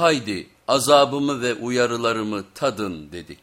haydi azabımı ve uyarılarımı tadın dedik.